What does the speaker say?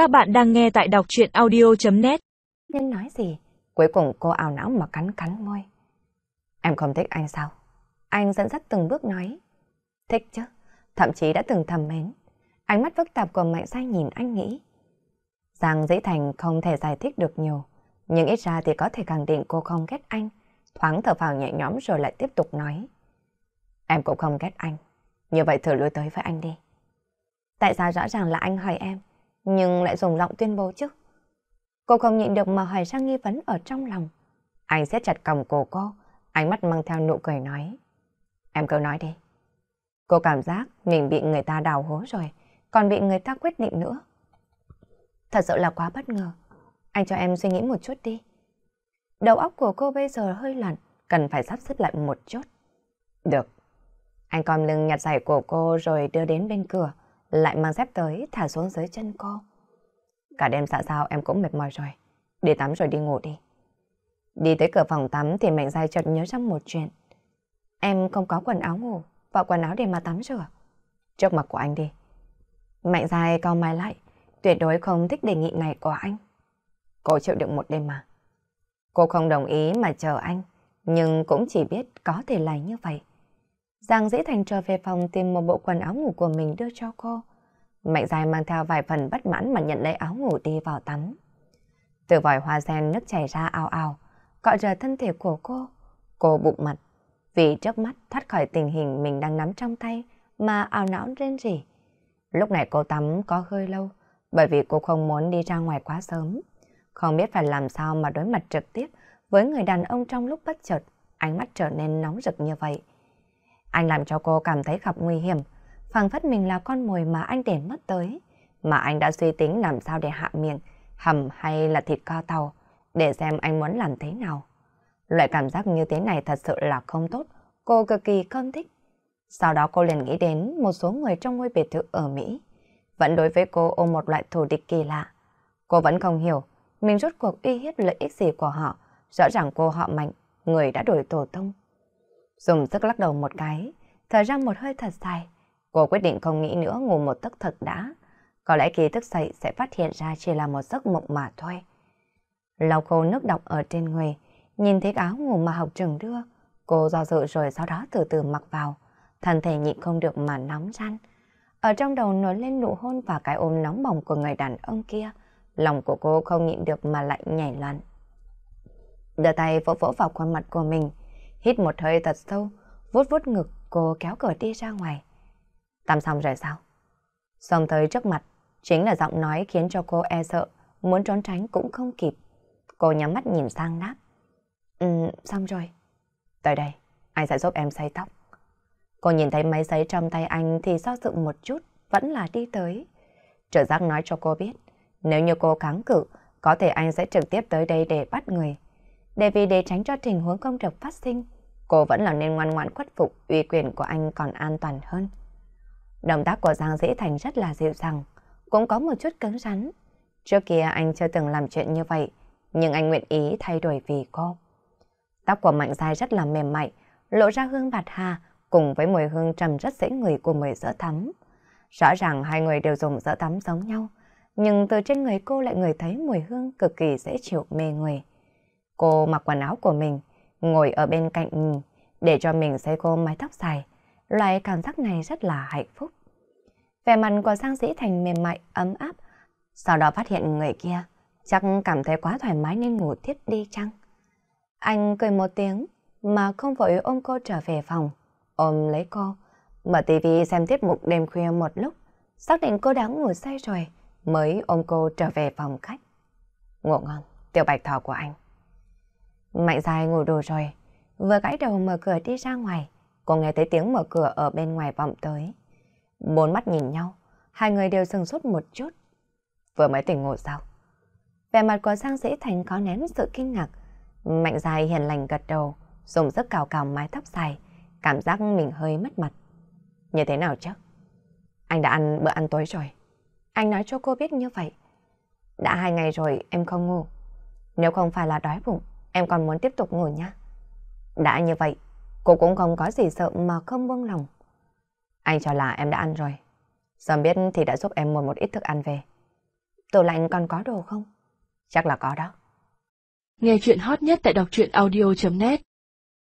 Các bạn đang nghe tại đọc chuyện audio.net Nên nói gì? Cuối cùng cô ảo não mà cắn cắn môi. Em không thích anh sao? Anh dẫn dắt từng bước nói. Thích chứ, thậm chí đã từng thầm mến. Ánh mắt phức tạp của Mạnh Sai nhìn anh nghĩ. Giang Dĩ Thành không thể giải thích được nhiều, nhưng ít ra thì có thể khẳng định cô không ghét anh. Thoáng thở phào nhẹ nhõm rồi lại tiếp tục nói. Em cũng không ghét anh, như vậy thử lui tới với anh đi. Tại sao rõ ràng là anh hỏi em, nhưng lại dùng giọng tuyên bố chứ? Cô không nhịn được mà hỏi sang nghi vấn ở trong lòng. Anh siết chặt còng cổ cô, ánh mắt mang theo nụ cười nói. Em cứ nói đi. Cô cảm giác mình bị người ta đào hố rồi, còn bị người ta quyết định nữa. Thật sự là quá bất ngờ. Anh cho em suy nghĩ một chút đi. Đầu óc của cô bây giờ hơi lặn, cần phải sắp xếp lại một chút. Được. Anh còm lưng nhặt giày của cô rồi đưa đến bên cửa, lại mang dép tới thả xuống dưới chân cô. Cả đêm dạ sao em cũng mệt mỏi rồi. Đi tắm rồi đi ngủ đi. Đi tới cửa phòng tắm thì Mạnh Giai chợt nhớ ra một chuyện. Em không có quần áo ngủ, vào quần áo để mà tắm rửa. Trước mặt của anh đi. Mạnh Giai cau mày lại, tuyệt đối không thích đề nghị này của anh. Cô chịu đựng một đêm mà. Cô không đồng ý mà chờ anh, nhưng cũng chỉ biết có thể là như vậy. Giang Dĩ Thành trở về phòng tìm một bộ quần áo ngủ của mình đưa cho cô. Mạnh dài mang theo vài phần bất mãn mà nhận lấy áo ngủ đi vào tắm. Từ vòi hoa sen nước chảy ra ao ao, cọ rửa thân thể của cô. Cô bụng mặt, vì trước mắt thoát khỏi tình hình mình đang nắm trong tay mà ảo não rên rỉ. Lúc này cô tắm có hơi lâu, bởi vì cô không muốn đi ra ngoài quá sớm. Không biết phải làm sao mà đối mặt trực tiếp với người đàn ông trong lúc bất chợt, ánh mắt trở nên nóng rực như vậy. Anh làm cho cô cảm thấy gặp nguy hiểm, phảng phất mình là con mồi mà anh để mất tới, mà anh đã suy tính làm sao để hạ miệng, hầm hay là thịt co tàu, để xem anh muốn làm thế nào. Loại cảm giác như thế này thật sự là không tốt, cô cực kỳ không thích. Sau đó cô liền nghĩ đến một số người trong ngôi biệt thự ở Mỹ, vẫn đối với cô ôm một loại thù địch kỳ lạ. Cô vẫn không hiểu, mình rốt cuộc uy hiếp lợi ích gì của họ, rõ ràng cô họ mạnh, người đã đổi tổ tông. Dùng sức lắc đầu một cái, thở ra một hơi thật dài. Cô quyết định không nghĩ nữa ngủ một giấc thật đã. Có lẽ khi thức dậy sẽ phát hiện ra chỉ là một giấc mộng mà thôi. Lau khô nước độc ở trên người, nhìn thấy áo ngủ mà học trường đưa. Cô do dự rồi sau đó từ từ mặc vào. Thân thể nhịn không được mà nóng ran. Ở trong đầu nổi lên nụ hôn và cái ôm nóng bỏng của người đàn ông kia. Lòng của cô không nhịn được mà lại nhảy loạn. Đưa tay vỗ vỗ vào khuôn mặt của mình, hít một hơi thật sâu, vuốt vuốt ngực, cô kéo cửa đi ra ngoài. Tắm xong rồi sao? Xong tới trước mặt, chính là giọng nói khiến cho cô e sợ, muốn trốn tránh cũng không kịp. Cô nhắm mắt nhìn sang đáp. Ừ, xong rồi. Tới đây, anh sẽ giúp em xây tóc. Cô nhìn thấy máy giấy trong tay anh thì do dự một chút, vẫn là đi tới. Trợ giác nói cho cô biết, nếu như cô kháng cự, có thể anh sẽ trực tiếp tới đây để bắt người. Để vì để tránh cho tình huống công trực phát sinh, cô vẫn là nên ngoan ngoãn khuất phục uy quyền của anh còn an toàn hơn. Động tác của Giang Dĩ Thành rất là dịu dàng, cũng có một chút cứng rắn. Trước kia anh chưa từng làm chuyện như vậy, nhưng anh nguyện ý thay đổi vì cô. Tóc của Mạnh Giai rất là mềm mại, lộ ra hương bạt hà cùng với mùi hương trầm rất dễ người của mùi sữa tắm. Rõ ràng hai người đều dùng sữa tắm giống nhau, nhưng từ trên người cô lại người thấy mùi hương cực kỳ dễ chịu mê người. Cô mặc quần áo của mình, ngồi ở bên cạnh mình, để cho mình xây cô mái tóc dài. Loại cảm giác này rất là hạnh phúc. Vẻ mặt của Giang sĩ Thành mềm mại, ấm áp. Sau đó phát hiện người kia chắc cảm thấy quá thoải mái nên ngủ tiếp đi chăng? Anh cười một tiếng mà không vội ôm cô trở về phòng. Ôm lấy cô, mở tivi xem tiết mục đêm khuya một lúc. Xác định cô đã ngủ say rồi mới ôm cô trở về phòng khách. Ngủ ngon, tiểu bạch thỏ của anh. Mạnh dài ngủ đủ rồi, vừa gãy đầu mở cửa đi ra ngoài, cô nghe thấy tiếng mở cửa ở bên ngoài vọng tới. Bốn mắt nhìn nhau, hai người đều sừng sốt một chút. Vừa mới tỉnh ngủ sao? Vẻ mặt của Giang Dĩ Thành có nén sự kinh ngạc. Mạnh dài hiền lành gật đầu, dùng sức cào cào mái tóc dài, cảm giác mình hơi mất mặt. Như thế nào chứ? Anh đã ăn bữa ăn tối rồi. Anh nói cho cô biết như vậy. Đã hai ngày rồi em không ngủ. Nếu không phải là đói bụng, em còn muốn tiếp tục ngủ nhá. Đã như vậy, cô cũng không có gì sợ mà không buông lòng. Anh cho là em đã ăn rồi. Giờ biết thì đã giúp em mua một ít thức ăn về. Tủ lạnh còn có đồ không? Chắc là có đó. Nghe chuyện hot nhất tại đọc truyện audio.net